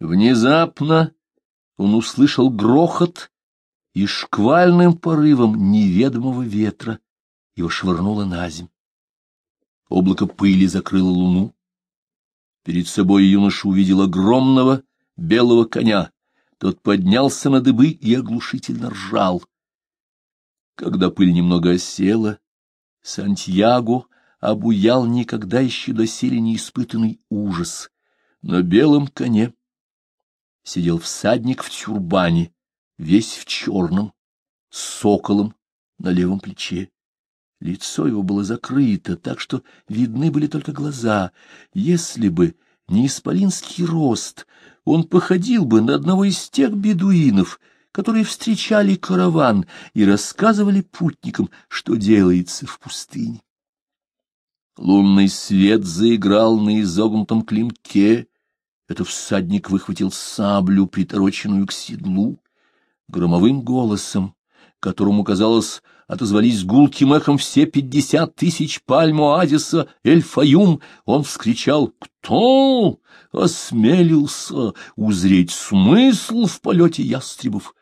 Внезапно он услышал грохот, и шквальным порывом неведомого ветра его швырнуло на земь. Облако пыли закрыло луну. Перед собой юноша увидел огромного белого коня. Тот поднялся на дыбы и оглушительно ржал. Когда пыль немного осела, Сантьяго обуял никогда еще доселе неиспытанный ужас. На белом коне сидел всадник в тюрбане, весь в черном, с соколом на левом плече. Лицо его было закрыто, так что видны были только глаза. Если бы не исполинский рост, он походил бы на одного из тех бедуинов, которые встречали караван и рассказывали путникам, что делается в пустыне. Лунный свет заиграл на изогнутом клинке. Это всадник выхватил саблю, притороченную к седлу. Громовым голосом, которому, казалось, отозвались гулким эхом все пятьдесят тысяч пальм оазиса Эль-Фаюм, он вскричал «Кто осмелился узреть смысл в полете ястребов?»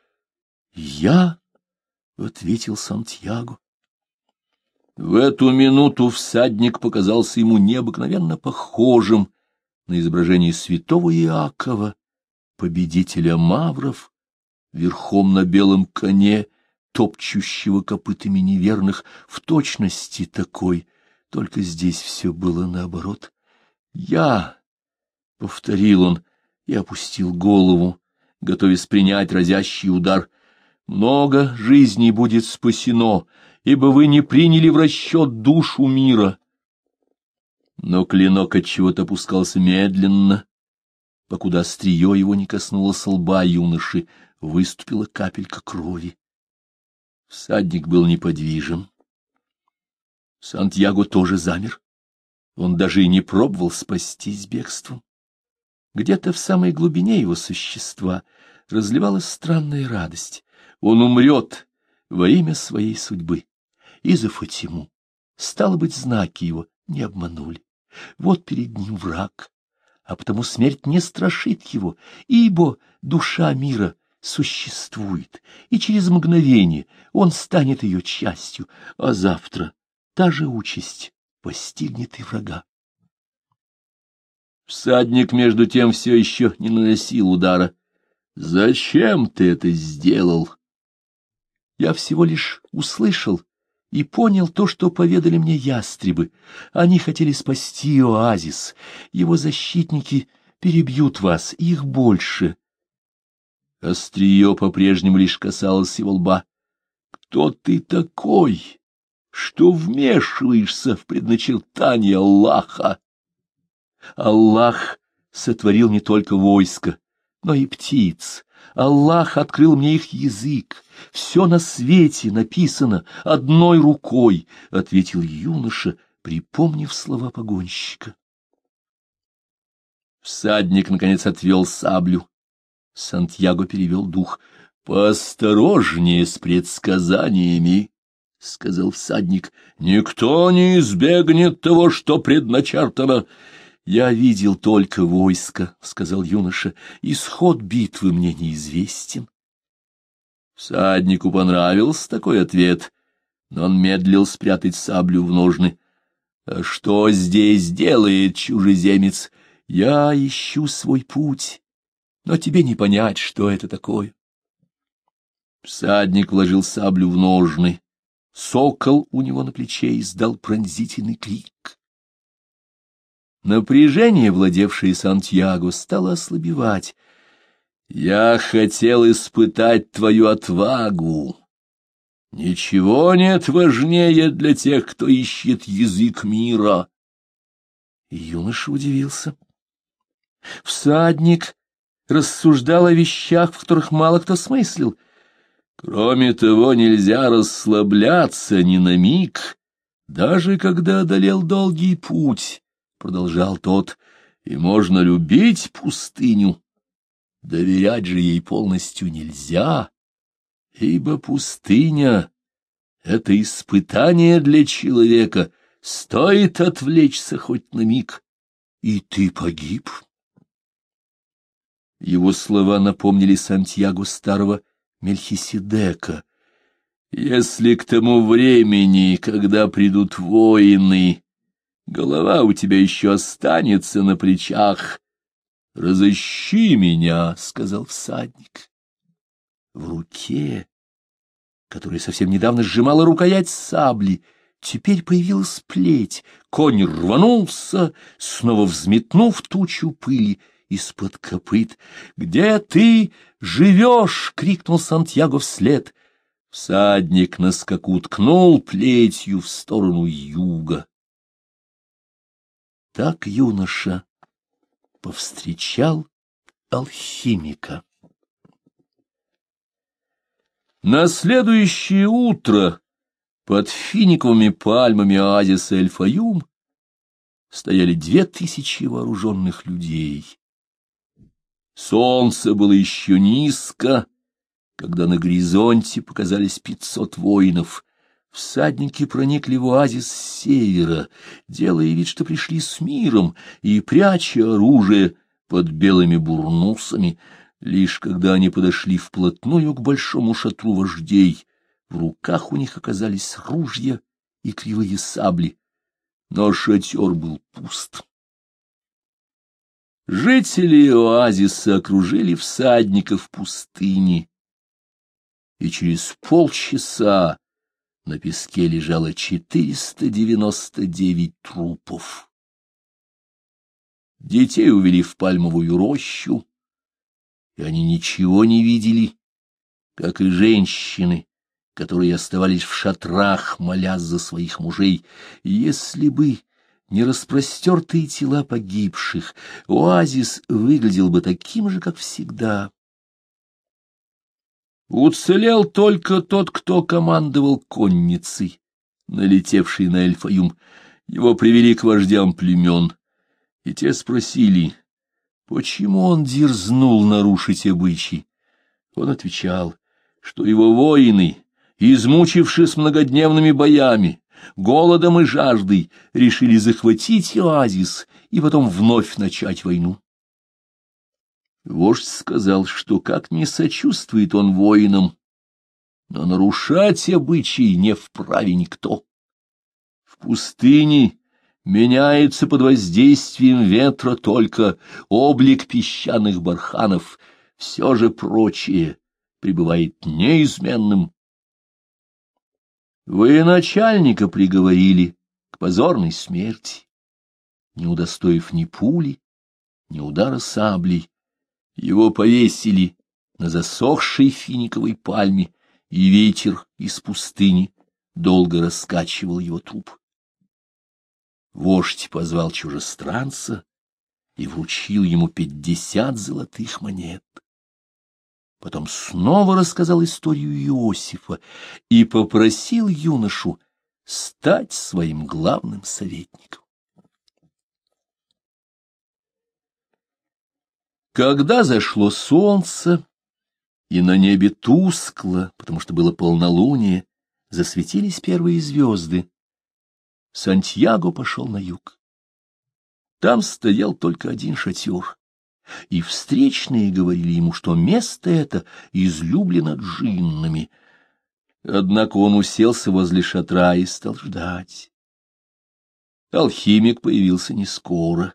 «Я», — ответил Сантьяго. В эту минуту всадник показался ему необыкновенно похожим на изображение святого Иакова, победителя мавров, верхом на белом коне, топчущего копытами неверных, в точности такой, только здесь все было наоборот. «Я!» — повторил он и опустил голову, готовясь принять разящий удар. «Много жизней будет спасено, ибо вы не приняли в расчет душу мира». Но клинок от чего-то опускался медленно, покуда острие его не коснулось лба юноши, выступила капелька крови. Всадник был неподвижен. Сантьяго тоже замер. Он даже и не пробовал спастись бегством. Где-то в самой глубине его существа разливалась странная радость. Он умрет во имя своей судьбы. И за Фатиму. Стало быть, знаки его не обманули. Вот перед ним враг, а потому смерть не страшит его, ибо душа мира — существует, и через мгновение он станет ее частью, а завтра та же участь постигнет и врага. Всадник, между тем, все еще не наносил удара. «Зачем ты это сделал?» Я всего лишь услышал и понял то, что поведали мне ястребы. Они хотели спасти оазис. Его защитники перебьют вас, их больше. Острие по-прежнему лишь касалось его лба. «Кто ты такой, что вмешиваешься в предначертание Аллаха?» Аллах сотворил не только войско, но и птиц. Аллах открыл мне их язык. Все на свете написано одной рукой, — ответил юноша, припомнив слова погонщика. Всадник, наконец, отвел саблю. Сантьяго перевел дух. — Поосторожнее с предсказаниями, — сказал всадник. — Никто не избегнет того, что предначертано. — Я видел только войско, — сказал юноша. — Исход битвы мне неизвестен. Всаднику понравился такой ответ, но он медлил спрятать саблю в ножны. — А что здесь делает чужеземец? Я ищу свой путь но тебе не понять, что это такое. Всадник вложил саблю в ножны. Сокол у него на плече издал пронзительный крик. Напряжение, владевшее Сантьяго, стало ослабевать. «Я хотел испытать твою отвагу. Ничего нет важнее для тех, кто ищет язык мира». Юноша удивился. Всадник рассуждал о вещах, в которых мало кто смыслил. Кроме того, нельзя расслабляться ни на миг, даже когда одолел долгий путь, — продолжал тот, — и можно любить пустыню. Доверять же ей полностью нельзя, ибо пустыня — это испытание для человека, стоит отвлечься хоть на миг, и ты погиб. Его слова напомнили Сантьяго старого Мельхиседека. «Если к тому времени, когда придут воины, голова у тебя еще останется на плечах, разыщи меня», — сказал всадник. В руке, которая совсем недавно сжимала рукоять сабли, теперь появилась плеть. Конь рванулся, снова взметнув тучу пыли, из-под копыт. «Где ты живешь?» — крикнул Сантьяго вслед. Всадник на скаку ткнул плетью в сторону юга. Так юноша повстречал алхимика. На следующее утро под финиковыми пальмами оазиса Эльфаюм стояли две тысячи вооруженных людей. Солнце было еще низко, когда на горизонте показались пятьсот воинов. Всадники проникли в оазис с севера, делая вид, что пришли с миром, и пряча оружие под белыми бурнусами. Лишь когда они подошли вплотную к большому шатру вождей, в руках у них оказались ружья и кривые сабли. Но шатер был пуст. Жители оазиса окружили всадников пустыни, и через полчаса на песке лежало 499 трупов. Детей увели в пальмовую рощу, и они ничего не видели, как и женщины, которые оставались в шатрах, молясь за своих мужей. Если бы не распростертые тела погибших, оазис выглядел бы таким же, как всегда. Уцелел только тот, кто командовал конницей, налетевший на Эльфаюм. Его привели к вождям племен, и те спросили, почему он дерзнул нарушить обычаи. Он отвечал, что его воины, измучившись многодневными боями, голодом и жаждой решили захватить оазис и потом вновь начать войну. Вождь сказал, что как не сочувствует он воинам, но нарушать обычаи не вправе никто. В пустыне меняется под воздействием ветра только облик песчаных барханов, все же прочее пребывает неизменным вы начальника приговорили к позорной смерти, не удостоив ни пули, ни удара саблей. Его повесили на засохшей финиковой пальме, и ветер из пустыни долго раскачивал его труп. Вождь позвал чужестранца и вручил ему пятьдесят золотых монет. Потом снова рассказал историю Иосифа и попросил юношу стать своим главным советником. Когда зашло солнце, и на небе тускло, потому что было полнолуние, засветились первые звезды, Сантьяго пошел на юг. Там стоял только один шатер и встречные говорили ему, что место это излюблено джиннами. Однако он уселся возле шатра и стал ждать. Алхимик появился не скоро.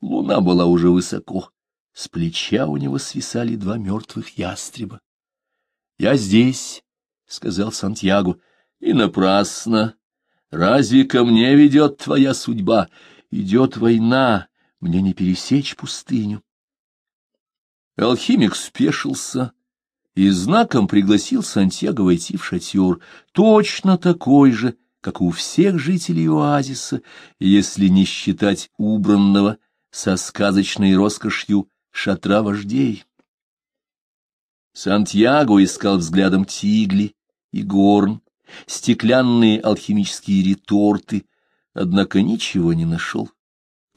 Луна была уже высоко. С плеча у него свисали два мертвых ястреба. — Я здесь, — сказал Сантьяго, — и напрасно. Разве ко мне ведет твоя судьба? Идет война, мне не пересечь пустыню. Алхимик спешился и знаком пригласил Сантьяго войти в шатер, точно такой же, как у всех жителей оазиса, если не считать убранного со сказочной роскошью шатра вождей. Сантьяго искал взглядом тигли и горн, стеклянные алхимические реторты, однако ничего не нашел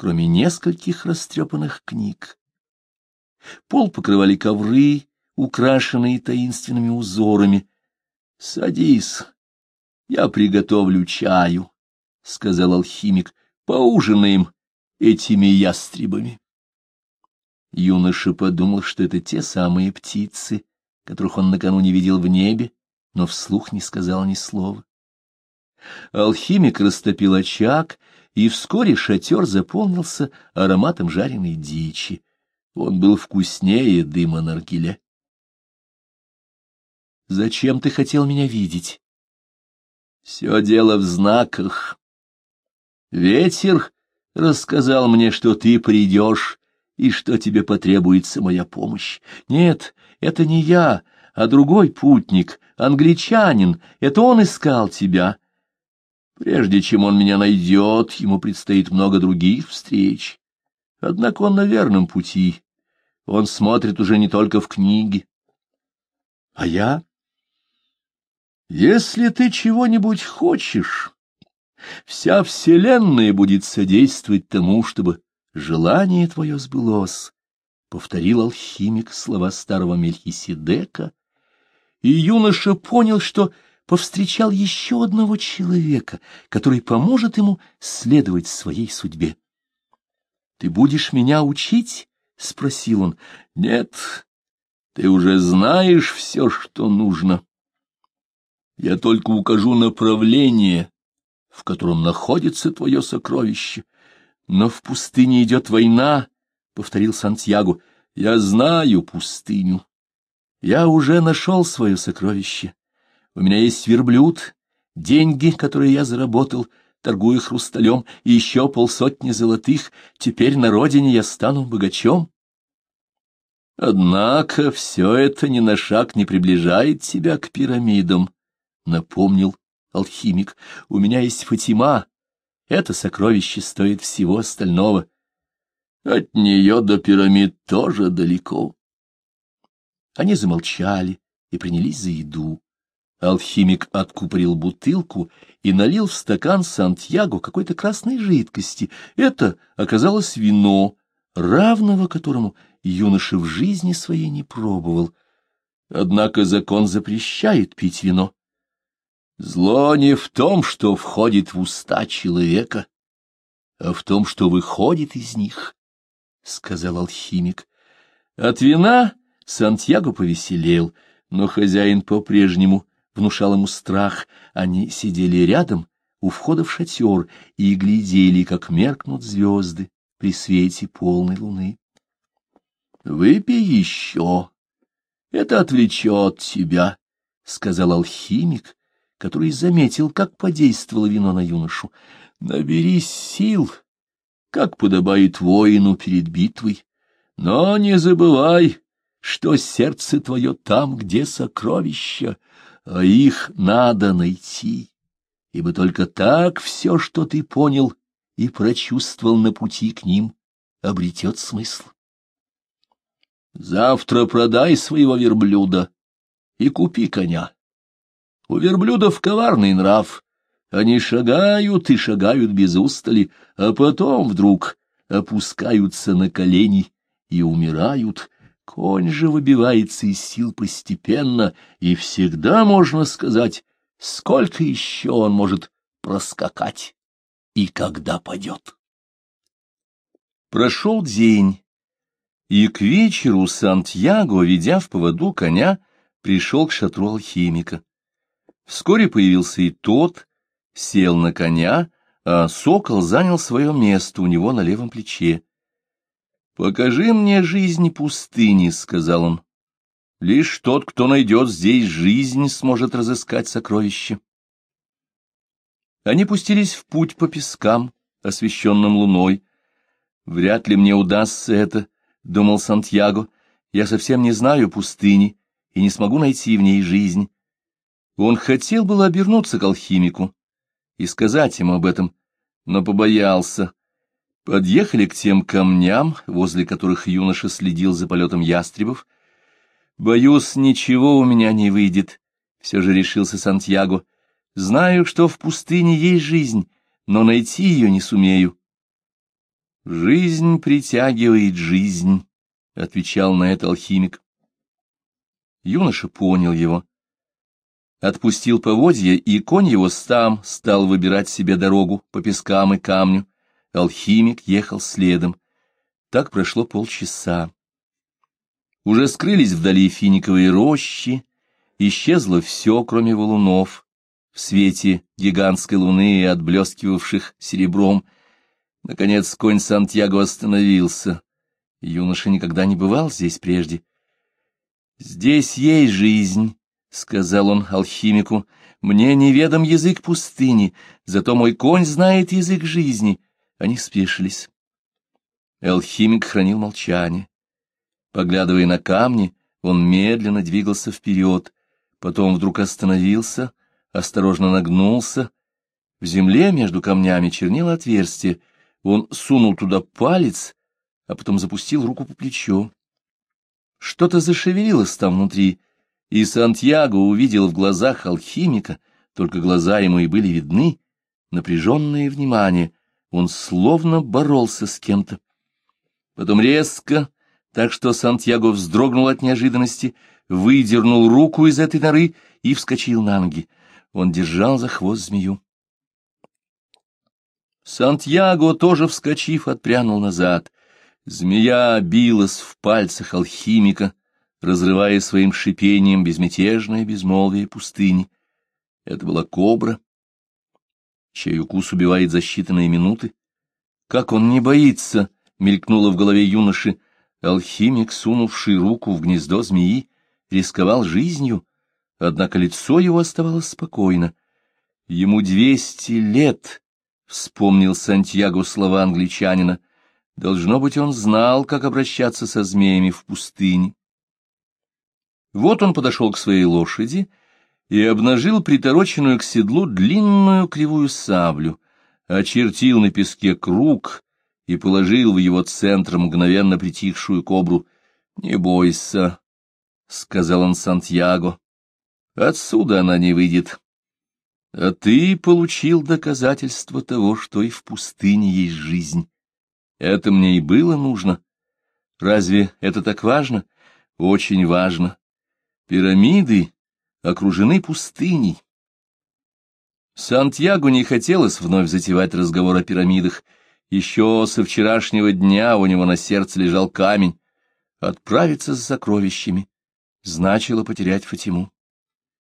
кроме нескольких растрепанных книг. Пол покрывали ковры, украшенные таинственными узорами. — Садись, я приготовлю чаю, — сказал алхимик, — поужинаем этими ястребами. Юноша подумал, что это те самые птицы, которых он накануне видел в небе, но вслух не сказал ни слова. Алхимик растопил очаг, и вскоре шатер заполнился ароматом жареной дичи. Он был вкуснее дыма наргиля. «Зачем ты хотел меня видеть?» «Все дело в знаках. Ветер рассказал мне, что ты придешь и что тебе потребуется моя помощь. Нет, это не я, а другой путник, англичанин. Это он искал тебя. Прежде чем он меня найдет, ему предстоит много других встреч. Однако он на верном пути. Он смотрит уже не только в книги. А я? Если ты чего-нибудь хочешь, вся вселенная будет содействовать тому, чтобы желание твое сбылось, — повторил алхимик слова старого Мельхиседека, и юноша понял, что повстречал еще одного человека, который поможет ему следовать своей судьбе. — Ты будешь меня учить? — спросил он. — Нет, ты уже знаешь все, что нужно. Я только укажу направление, в котором находится твое сокровище. Но в пустыне идет война, — повторил Сантьяго. Я знаю пустыню. Я уже нашел свое сокровище. У меня есть верблюд, деньги, которые я заработал, торгуя хрусталем, и еще полсотни золотых. Теперь на родине я стану богачом. Однако все это ни на шаг не приближает тебя к пирамидам, — напомнил алхимик. У меня есть Фатима, это сокровище стоит всего остального. От нее до пирамид тоже далеко. Они замолчали и принялись за еду. Алхимик откупорил бутылку и налил в стакан Сантьяго какой-то красной жидкости. Это оказалось вино, равного которому юноша в жизни своей не пробовал. Однако закон запрещает пить вино. Зло не в том, что входит в уста человека, а в том, что выходит из них, — сказал алхимик. От вина Сантьяго повеселел, но хозяин по-прежнему внушал ему страх. Они сидели рядом у входа в шатер и глядели, как меркнут звезды при свете полной луны. — Выпей еще. Это отвлечет тебя, — сказал алхимик, который заметил, как подействовало вино на юношу. «Наберись сил, как подобает воину перед битвой, но не забывай, что сердце твое там, где сокровища, а их надо найти, ибо только так все, что ты понял и прочувствовал на пути к ним, обретет смысл. Завтра продай своего верблюда и купи коня. У верблюдов коварный нрав. Они шагают и шагают без устали, а потом вдруг опускаются на колени и умирают. Конь же выбивается из сил постепенно, и всегда можно сказать, сколько еще он может проскакать и когда падет. Прошел день, и к вечеру Сантьяго, ведя в поводу коня, пришел к шатру алхимика. Вскоре появился и тот, сел на коня, а сокол занял свое место у него на левом плече. «Покажи мне жизнь пустыни», — сказал он. «Лишь тот, кто найдет здесь жизнь, сможет разыскать сокровище». Они пустились в путь по пескам, освещенным луной. «Вряд ли мне удастся это», — думал Сантьяго. «Я совсем не знаю пустыни и не смогу найти в ней жизнь». Он хотел было обернуться к алхимику и сказать ему об этом, но побоялся. Подъехали к тем камням, возле которых юноша следил за полетом ястребов. «Боюсь, ничего у меня не выйдет», — все же решился Сантьяго. «Знаю, что в пустыне есть жизнь, но найти ее не сумею». «Жизнь притягивает жизнь», — отвечал на это алхимик. Юноша понял его отпустил поводья, и конь его сам стал выбирать себе дорогу по пескам и камню. Алхимик ехал следом. Так прошло полчаса. Уже скрылись вдали финиковые рощи, исчезло все, кроме валунов, в свете гигантской луны, отблескивавших серебром. Наконец конь Сантьяго остановился. Юноша никогда не бывал здесь прежде. «Здесь есть жизнь», — сказал он алхимику. «Мне неведом язык пустыни, зато мой конь знает язык жизни». Они спешились. Алхимик хранил молчание. Поглядывая на камни, он медленно двигался вперед, потом вдруг остановился, осторожно нагнулся. В земле между камнями чернело отверстие. Он сунул туда палец, а потом запустил руку по плечу. Что-то зашевелилось там внутри, и Сантьяго увидел в глазах алхимика, только глаза ему и были видны, напряженное внимание. Он словно боролся с кем-то. Потом резко, так что Сантьяго вздрогнул от неожиданности, выдернул руку из этой норы и вскочил на ноги. Он держал за хвост змею. Сантьяго, тоже вскочив, отпрянул назад. Змея билась в пальцах алхимика, разрывая своим шипением безмятежное безмолвие пустыни. Это была кобра, чей укус убивает за считанные минуты. Как он не боится! — мелькнуло в голове юноши. Алхимик, сунувший руку в гнездо змеи, рисковал жизнью, однако лицо его оставалось спокойно. Ему двести лет, — вспомнил Сантьяго слова англичанина. Должно быть, он знал, как обращаться со змеями в пустыне. Вот он подошел к своей лошади и обнажил притороченную к седлу длинную кривую саблю, очертил на песке круг, и положил в его центр мгновенно притихшую кобру. — Не бойся, — сказал он Сантьяго, — отсюда она не выйдет. А ты получил доказательство того, что и в пустыне есть жизнь. Это мне и было нужно. Разве это так важно? Очень важно. Пирамиды окружены пустыней. Сантьяго не хотелось вновь затевать разговор о пирамидах, — еще со вчерашнего дня у него на сердце лежал камень. Отправиться с сокровищами значило потерять Фатиму.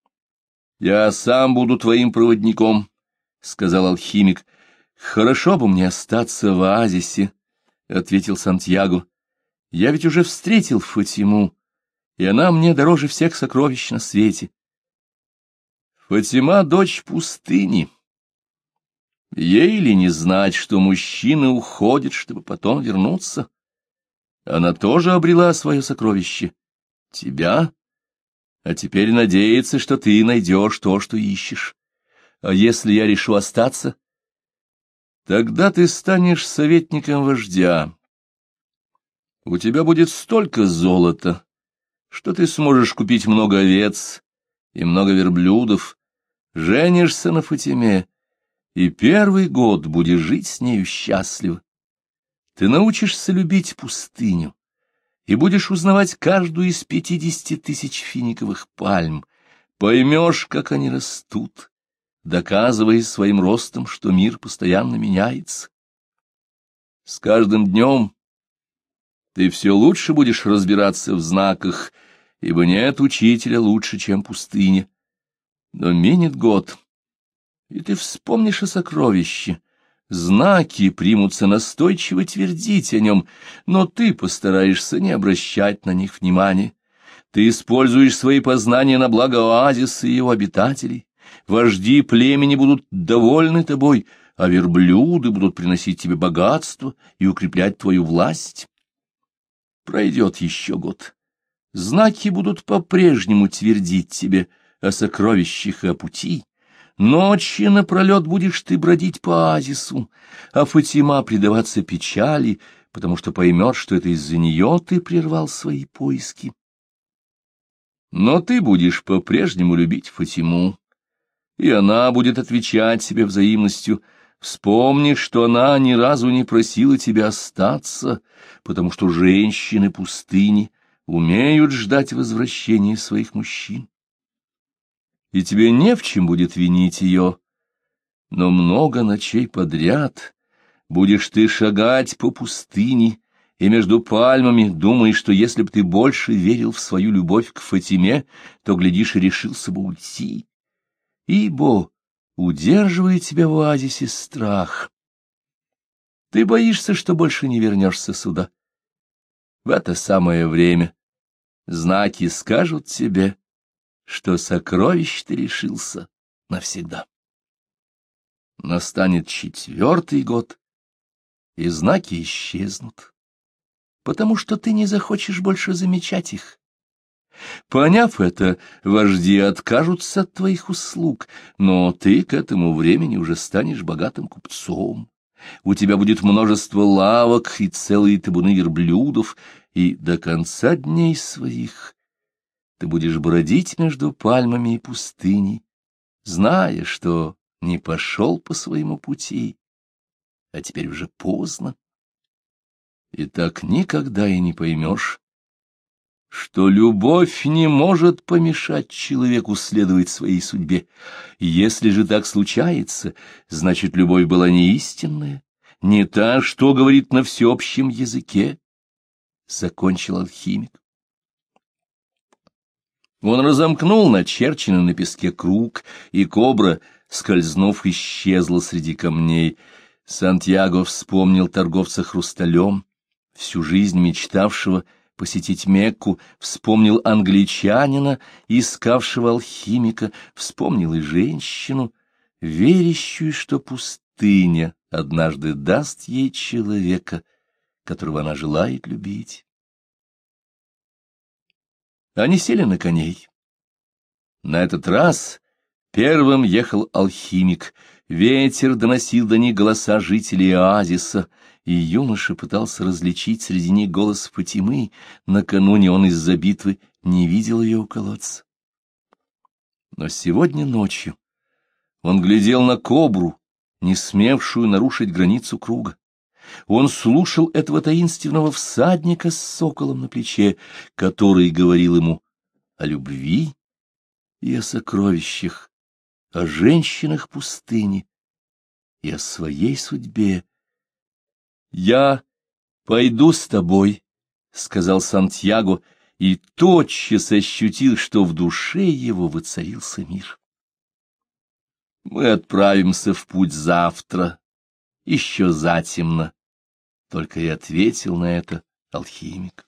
— Я сам буду твоим проводником, — сказал алхимик. — Хорошо бы мне остаться в оазисе, — ответил Сантьяго. — Я ведь уже встретил Фатиму, и она мне дороже всех сокровищ на свете. Фатима — дочь пустыни. Ей ли не знать, что мужчина уходит, чтобы потом вернуться? Она тоже обрела свое сокровище. Тебя? А теперь надеется, что ты найдешь то, что ищешь. А если я решу остаться? Тогда ты станешь советником вождя. У тебя будет столько золота, что ты сможешь купить много овец и много верблюдов, женишься на Фатиме, и первый год будешь жить с нею счастливо. Ты научишься любить пустыню и будешь узнавать каждую из пятидесяти тысяч финиковых пальм, поймешь, как они растут, доказывая своим ростом, что мир постоянно меняется. С каждым днем ты все лучше будешь разбираться в знаках, ибо нет учителя лучше, чем пустыня. Но минет год — и ты вспомнишь о сокровище. Знаки примутся настойчиво твердить о нем, но ты постараешься не обращать на них внимания. Ты используешь свои познания на благо оазиса и его обитателей. Вожди племени будут довольны тобой, а верблюды будут приносить тебе богатство и укреплять твою власть. Пройдет еще год. Знаки будут по-прежнему твердить тебе о сокровищах и о пути, Ночи напролет будешь ты бродить по оазису, а Фатима предаваться печали, потому что поймет, что это из-за нее ты прервал свои поиски. Но ты будешь по-прежнему любить Фатиму, и она будет отвечать себе взаимностью. Вспомни, что она ни разу не просила тебя остаться, потому что женщины пустыни умеют ждать возвращения своих мужчин и тебе не в чем будет винить ее. Но много ночей подряд будешь ты шагать по пустыне и между пальмами, думаешь, что если бы ты больше верил в свою любовь к Фатиме, то, глядишь, и решился бы уйти. Ибо удерживает тебя в оазисе страх. Ты боишься, что больше не вернешься сюда. В это самое время знаки скажут тебе, что сокровищ ты решился навсегда. Настанет четвертый год, и знаки исчезнут, потому что ты не захочешь больше замечать их. Поняв это, вожди откажутся от твоих услуг, но ты к этому времени уже станешь богатым купцом. У тебя будет множество лавок и целые табуны верблюдов, и до конца дней своих ты будешь бродить между пальмами и пустыней, зная, что не пошел по своему пути, а теперь уже поздно. И так никогда и не поймешь, что любовь не может помешать человеку следовать своей судьбе. Если же так случается, значит, любовь была не истинная, не та, что говорит на всеобщем языке, — закончил алхимик. Он разомкнул начерченный на песке круг, и кобра, скользнув, исчезла среди камней. Сантьяго вспомнил торговца хрусталем, всю жизнь мечтавшего — посетить Мекку, вспомнил англичанина, искавшего алхимика, вспомнил и женщину, верящую, что пустыня однажды даст ей человека, которого она желает любить. Они сели на коней. На этот раз первым ехал алхимик. Ветер доносил до них голоса жителей оазиса — и юноша пытался различить среди них голос Фатимы. Накануне он из-за битвы не видел ее у колодца. Но сегодня ночью он глядел на кобру, не смевшую нарушить границу круга. Он слушал этого таинственного всадника с соколом на плече, который говорил ему о любви и о сокровищах, о женщинах пустыни и о своей судьбе, «Я пойду с тобой», — сказал Сантьяго, и тотчас ощутил, что в душе его воцарился мир. «Мы отправимся в путь завтра, еще затемно», — только и ответил на это алхимик.